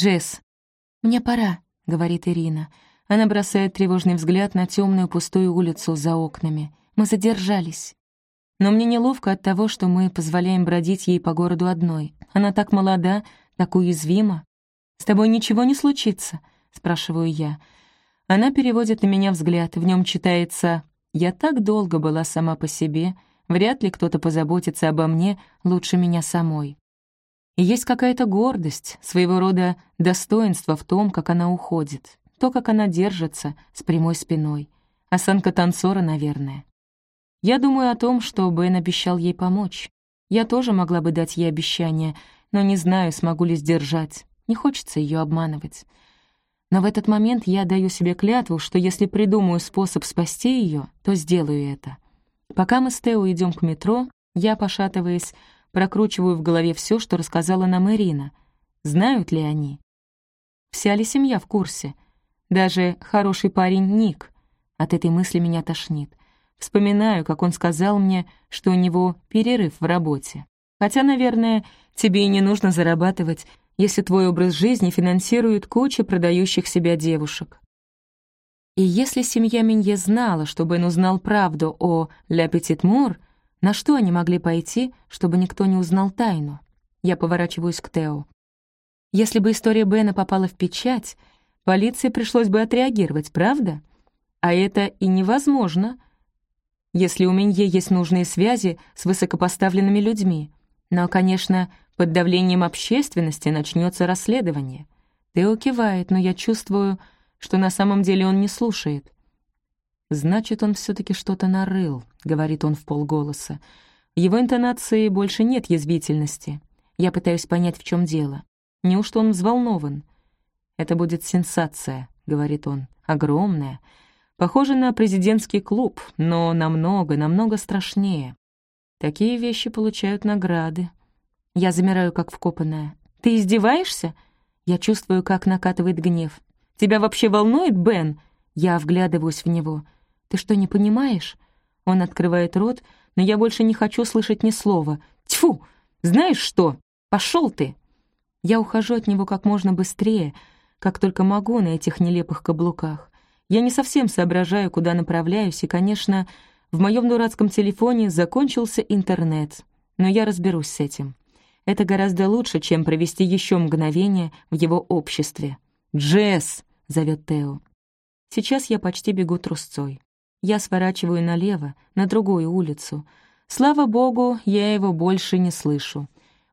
«Джесс, мне пора», — говорит Ирина. Она бросает тревожный взгляд на темную пустую улицу за окнами. «Мы задержались». Но мне неловко от того, что мы позволяем бродить ей по городу одной. Она так молода, так уязвима. «С тобой ничего не случится?» — спрашиваю я. Она переводит на меня взгляд, в нем читается «Я так долго была сама по себе, вряд ли кто-то позаботится обо мне лучше меня самой». И есть какая-то гордость, своего рода достоинство в том, как она уходит, то, как она держится с прямой спиной. Осанка танцора, наверное. Я думаю о том, что Бен обещал ей помочь. Я тоже могла бы дать ей обещание, но не знаю, смогу ли сдержать. Не хочется ее обманывать. Но в этот момент я даю себе клятву, что если придумаю способ спасти ее, то сделаю это. Пока мы с Тео идем к метро, я, пошатываясь, прокручиваю в голове все, что рассказала нам Ирина. Знают ли они? Вся ли семья в курсе? Даже хороший парень Ник. От этой мысли меня тошнит. Вспоминаю, как он сказал мне, что у него перерыв в работе. Хотя, наверное, тебе и не нужно зарабатывать, если твой образ жизни финансирует куча продающих себя девушек. И если семья Минье знала, что Бен узнал правду о «Ля Петит Мур», на что они могли пойти, чтобы никто не узнал тайну? Я поворачиваюсь к Тео. Если бы история Бена попала в печать, полиции пришлось бы отреагировать, правда? А это и невозможно, если у Минье есть нужные связи с высокопоставленными людьми. Но, конечно, под давлением общественности начнется расследование. Тео кивает, но я чувствую, что на самом деле он не слушает. «Значит, он все таки что-то нарыл», — говорит он в полголоса. Его интонации больше нет язвительности. Я пытаюсь понять, в чем дело. Неужто он взволнован? «Это будет сенсация», — говорит он, — «огромная. Похоже на президентский клуб, но намного, намного страшнее. Такие вещи получают награды, я замираю, как вкопанная. «Ты издеваешься?» Я чувствую, как накатывает гнев. «Тебя вообще волнует, Бен?» Я вглядываюсь в него. «Ты что, не понимаешь?» Он открывает рот, но я больше не хочу слышать ни слова. «Тьфу! Знаешь что? Пошел ты!» Я ухожу от него как можно быстрее, как только могу на этих нелепых каблуках. Я не совсем соображаю, куда направляюсь, и, конечно, в моем дурацком телефоне закончился интернет, но я разберусь с этим. Это гораздо лучше, чем провести еще мгновение в его обществе. «Джесс!» — зовет Тео. Сейчас я почти бегу трусцой. Я сворачиваю налево, на другую улицу. Слава богу, я его больше не слышу.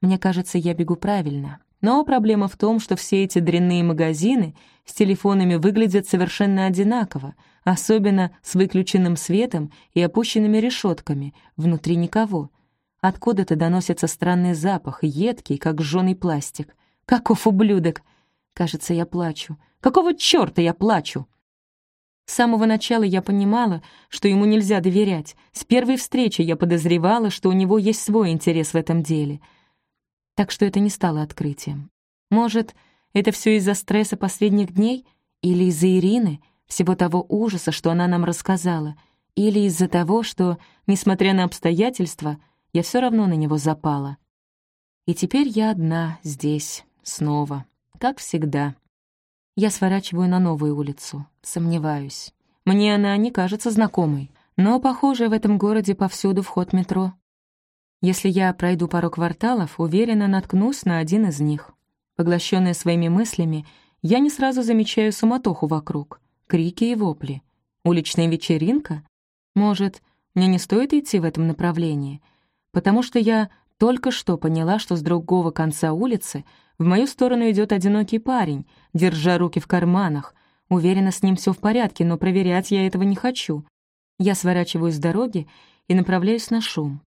Мне кажется, я бегу правильно. Но проблема в том, что все эти дрянные магазины с телефонами выглядят совершенно одинаково, особенно с выключенным светом и опущенными решетками, внутри никого — Откуда-то доносится странный запах, едкий, как жженый пластик. Каков ублюдок! Кажется, я плачу. Какого чёрта я плачу? С самого начала я понимала, что ему нельзя доверять. С первой встречи я подозревала, что у него есть свой интерес в этом деле. Так что это не стало открытием. Может, это все из-за стресса последних дней? Или из-за Ирины, всего того ужаса, что она нам рассказала? Или из-за того, что, несмотря на обстоятельства, я все равно на него запала. И теперь я одна здесь, снова, как всегда. Я сворачиваю на новую улицу, сомневаюсь. Мне она не кажется знакомой, но, похоже, в этом городе повсюду вход метро. Если я пройду пару кварталов, уверенно наткнусь на один из них. Поглощенная своими мыслями, я не сразу замечаю суматоху вокруг, крики и вопли. Уличная вечеринка? Может, мне не стоит идти в этом направлении? потому что я только что поняла, что с другого конца улицы в мою сторону идет одинокий парень, держа руки в карманах. Уверена, с ним все в порядке, но проверять я этого не хочу. Я сворачиваю с дороги и направляюсь на шум.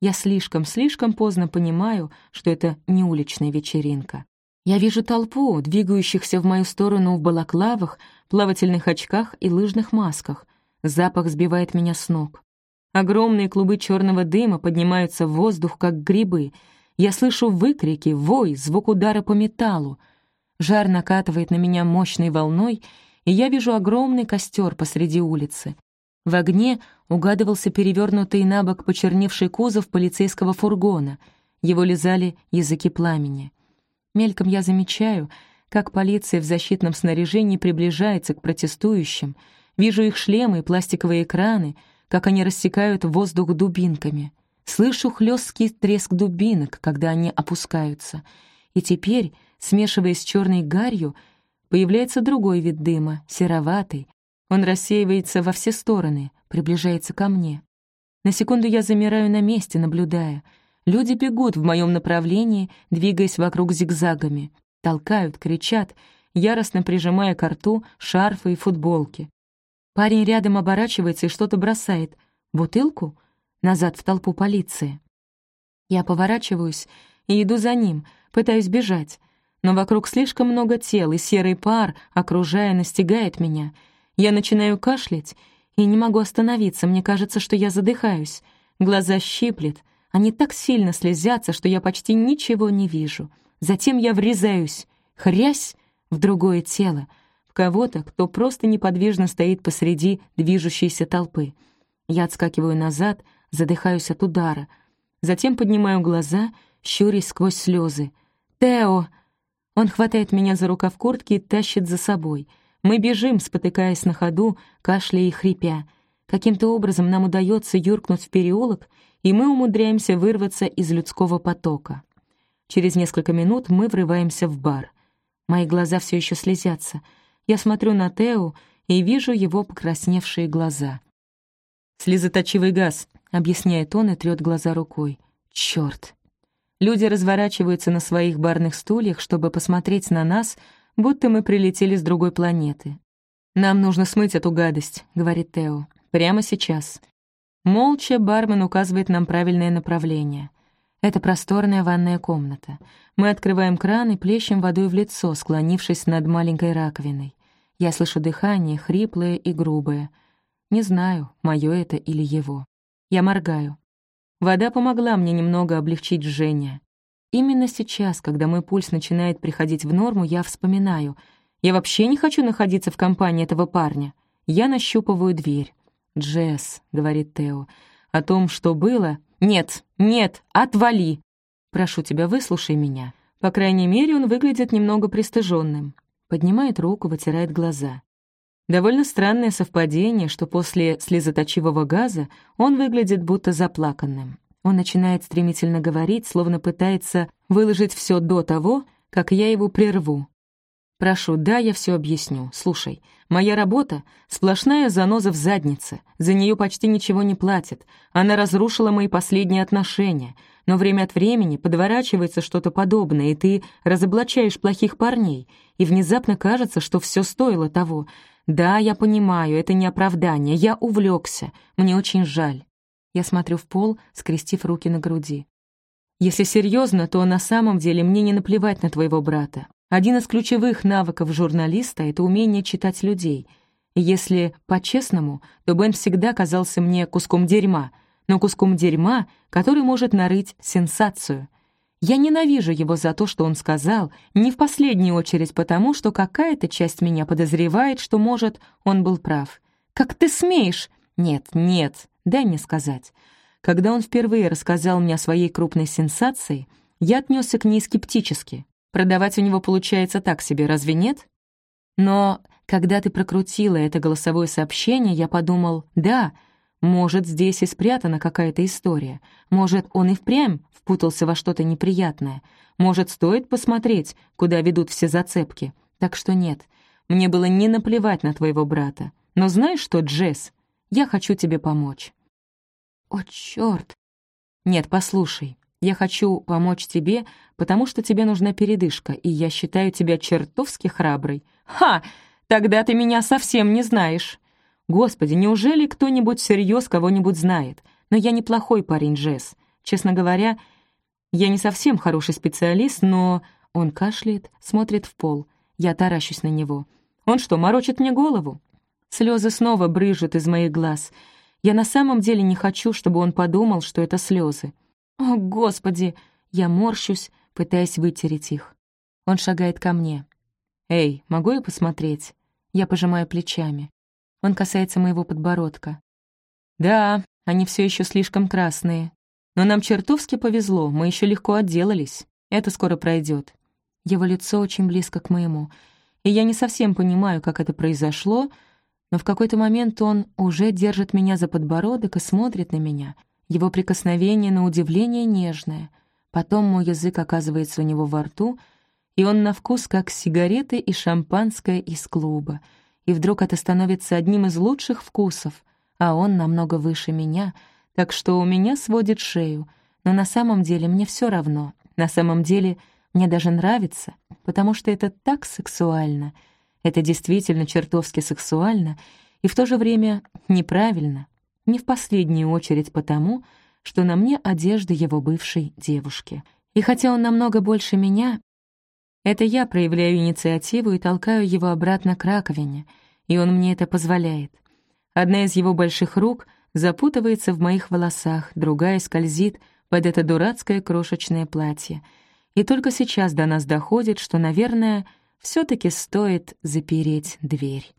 Я слишком-слишком поздно понимаю, что это не уличная вечеринка. Я вижу толпу, двигающихся в мою сторону в балаклавах, плавательных очках и лыжных масках. Запах сбивает меня с ног. Огромные клубы черного дыма поднимаются в воздух, как грибы. Я слышу выкрики, вой, звук удара по металлу. Жар накатывает на меня мощной волной, и я вижу огромный костер посреди улицы. В огне угадывался перевернутый на бок почерневший кузов полицейского фургона. Его лизали языки пламени. Мельком я замечаю, как полиция в защитном снаряжении приближается к протестующим, вижу их шлемы и пластиковые экраны, как они рассекают воздух дубинками. Слышу хлесткий треск дубинок, когда они опускаются. И теперь, смешиваясь с черной гарью, появляется другой вид дыма, сероватый. Он рассеивается во все стороны, приближается ко мне. На секунду я замираю на месте, наблюдая. Люди бегут в моем направлении, двигаясь вокруг зигзагами. Толкают, кричат, яростно прижимая к рту шарфы и футболки. Парень рядом оборачивается и что-то бросает. Бутылку? Назад в толпу полиции. Я поворачиваюсь и иду за ним, пытаюсь бежать. Но вокруг слишком много тел, и серый пар, окружая, настигает меня. Я начинаю кашлять и не могу остановиться, мне кажется, что я задыхаюсь. Глаза щиплет, они так сильно слезятся, что я почти ничего не вижу. Затем я врезаюсь, хрясь, в другое тело, в кого-то, кто просто неподвижно стоит посреди движущейся толпы. Я отскакиваю назад, задыхаюсь от удара. Затем поднимаю глаза, щурясь сквозь слезы. «Тео!» Он хватает меня за рукав куртки и тащит за собой — мы бежим, спотыкаясь на ходу, кашляя и хрипя. Каким-то образом нам удается юркнуть в переулок, и мы умудряемся вырваться из людского потока. Через несколько минут мы врываемся в бар. Мои глаза все еще слезятся. Я смотрю на Тео и вижу его покрасневшие глаза. «Слезоточивый газ», — объясняет он и трёт глаза рукой. «Чёрт!» Люди разворачиваются на своих барных стульях, чтобы посмотреть на нас — будто мы прилетели с другой планеты. «Нам нужно смыть эту гадость», — говорит Тео. «Прямо сейчас». Молча бармен указывает нам правильное направление. Это просторная ванная комната. Мы открываем кран и плещем водой в лицо, склонившись над маленькой раковиной. Я слышу дыхание, хриплое и грубое. Не знаю, мое это или его. Я моргаю. Вода помогла мне немного облегчить жжение. Именно сейчас, когда мой пульс начинает приходить в норму, я вспоминаю. Я вообще не хочу находиться в компании этого парня. Я нащупываю дверь. «Джесс», — говорит Тео, — «о том, что было...» «Нет, нет, отвали!» «Прошу тебя, выслушай меня». По крайней мере, он выглядит немного пристыженным. Поднимает руку, вытирает глаза. Довольно странное совпадение, что после слезоточивого газа он выглядит будто заплаканным. Он начинает стремительно говорить, словно пытается выложить все до того, как я его прерву. «Прошу, да, я все объясню. Слушай, моя работа — сплошная заноза в заднице. За нее почти ничего не платят. Она разрушила мои последние отношения. Но время от времени подворачивается что-то подобное, и ты разоблачаешь плохих парней. И внезапно кажется, что все стоило того. Да, я понимаю, это не оправдание. Я увлекся. Мне очень жаль. Я смотрю в пол, скрестив руки на груди. Если серьезно, то на самом деле мне не наплевать на твоего брата. Один из ключевых навыков журналиста — это умение читать людей. Если по-честному, то Бен всегда казался мне куском дерьма, но куском дерьма, который может нарыть сенсацию. Я ненавижу его за то, что он сказал, не в последнюю очередь потому, что какая-то часть меня подозревает, что, может, он был прав. «Как ты смеешь?» «Нет, нет, Дай мне сказать. Когда он впервые рассказал мне о своей крупной сенсации, я отнесся к ней скептически. Продавать у него получается так себе, разве нет? Но когда ты прокрутила это голосовое сообщение, я подумал, да, может, здесь и спрятана какая-то история. Может, он и впрямь впутался во что-то неприятное. Может, стоит посмотреть, куда ведут все зацепки. Так что нет, мне было не наплевать на твоего брата. Но знаешь что, Джесс, я хочу тебе помочь». «О, чёрт!» «Нет, послушай, я хочу помочь тебе, потому что тебе нужна передышка, и я считаю тебя чертовски храброй». «Ха! Тогда ты меня совсем не знаешь!» «Господи, неужели кто-нибудь всерьез кого-нибудь знает? Но я неплохой парень, Джесс. Честно говоря, я не совсем хороший специалист, но...» Он кашляет, смотрит в пол. Я таращусь на него. «Он что, морочит мне голову?» Слезы снова брыжут из моих глаз. Я на самом деле не хочу, чтобы он подумал, что это слезы. О, Господи! Я морщусь, пытаясь вытереть их. Он шагает ко мне. «Эй, могу я посмотреть?» Я пожимаю плечами. Он касается моего подбородка. «Да, они все еще слишком красные. Но нам чертовски повезло, мы еще легко отделались. Это скоро пройдет. Его лицо очень близко к моему, и я не совсем понимаю, как это произошло, но в какой-то момент он уже держит меня за подбородок и смотрит на меня. Его прикосновение на удивление нежное. Потом мой язык оказывается у него во рту, и он на вкус как сигареты и шампанское из клуба. И вдруг это становится одним из лучших вкусов, а он намного выше меня, так что у меня сводит шею. Но на самом деле мне все равно. На самом деле мне даже нравится, потому что это так сексуально — это действительно чертовски сексуально и в то же время неправильно, не в последнюю очередь потому, что на мне одежда его бывшей девушки. И хотя он намного больше меня, это я проявляю инициативу и толкаю его обратно к раковине, и он мне это позволяет. Одна из его больших рук запутывается в моих волосах, другая скользит под это дурацкое крошечное платье. И только сейчас до нас доходит, что, наверное, все таки стоит запереть дверь.